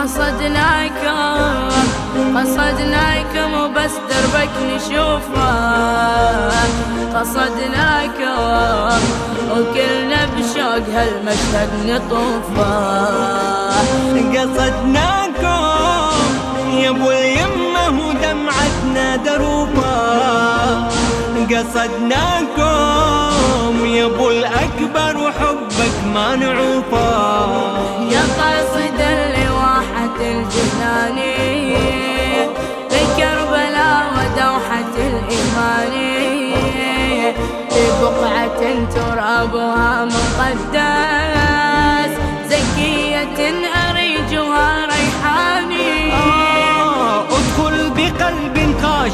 قصدناكم قصدناكم وبس دربك نشوفه. قصدناكم وكلنا بشوق هالمشهد نطوفه. قصدناكم يا ابو اليمه ودمعتنا دروبه. قصدناكم يا ابو الاكبر وحبك ما نعوفه.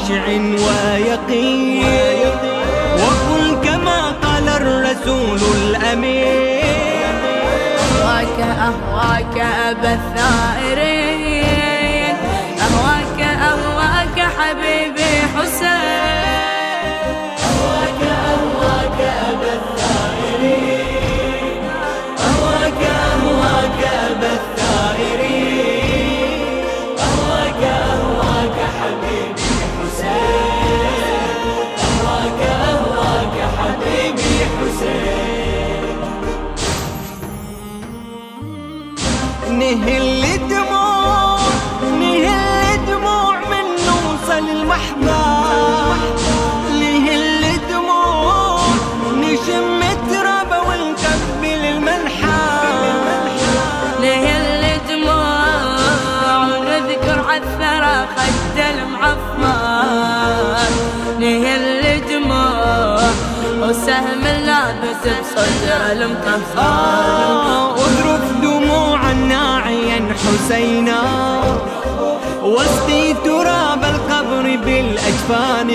خاشع ويقين. وقل كما قال الرسول الأمين. أهواك أهواك أبا الثائرين. نهل دموع نهل دموع من نوصل المحباب نهل دموع نشم ترابه ونقبل المنحى نهل دموع ونذكر عالثرى خد المعفر نهل دموع وسهم لابس بصدر المطهر حسينا واسقي تراب القبر بالأجفان.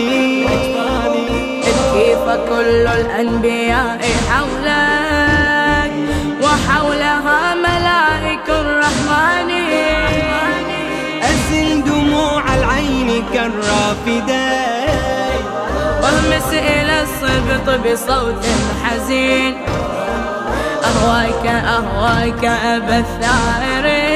ابكي فكل الأنبياء حولك وحولها ملائك الرحمن؟ أزل دموع العين كالرافدين واهمس إلى الصبط بصوت حزين. أهواك أهواك أبا الثائرين.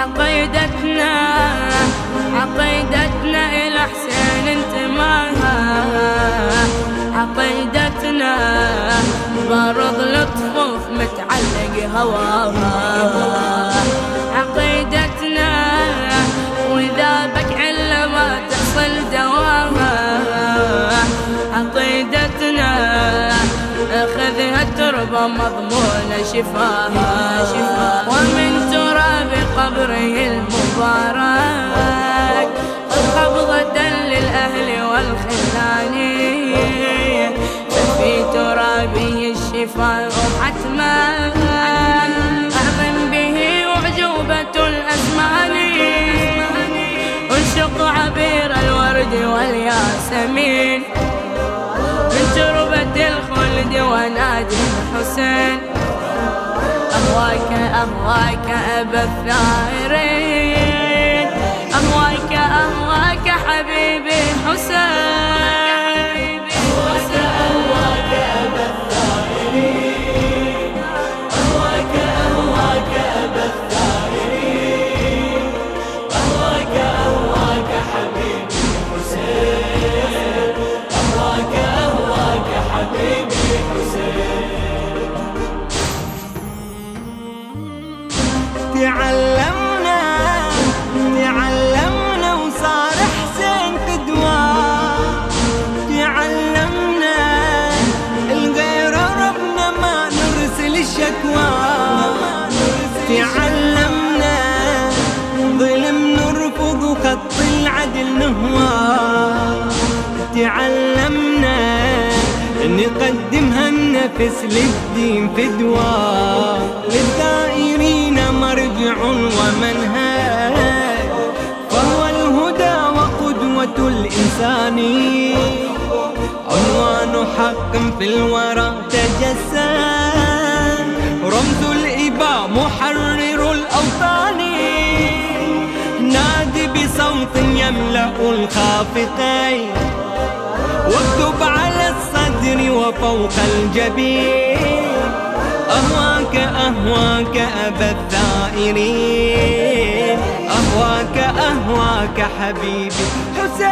عقيدتنا عقيدتنا إلى حسين انتماها عقيدتنا برض لطفوف متعلق هواها. عقيدتنا وإذا بك علة ما تحصل دواها. عقيدتنا أخذها التربة مضمونة شفاها. ومن قبره المبارك قبضة للأهل والخلان ففي ترابه الشفاء حتما أعظم به أعجوبة الأزمان. أنشق عبير الورد والياسمين. من تربة الخلد ونادي الحسين. أهواك أهواك أبا الثائرين. أهواك أهواك حبيبي حسين. النفس للدين فدوى. للدائرين مرجع ومنهج. فهو الهدى قوة الإنسان. عنوان حق في الورى تجسد. رمز الإباء محرر الأوطان. نادي بصوت يملأ الخافقين. واكتب وفوق الجبين. أهواك أهواك أبا الثائرين. أهواك أهواك حبيبي. حسين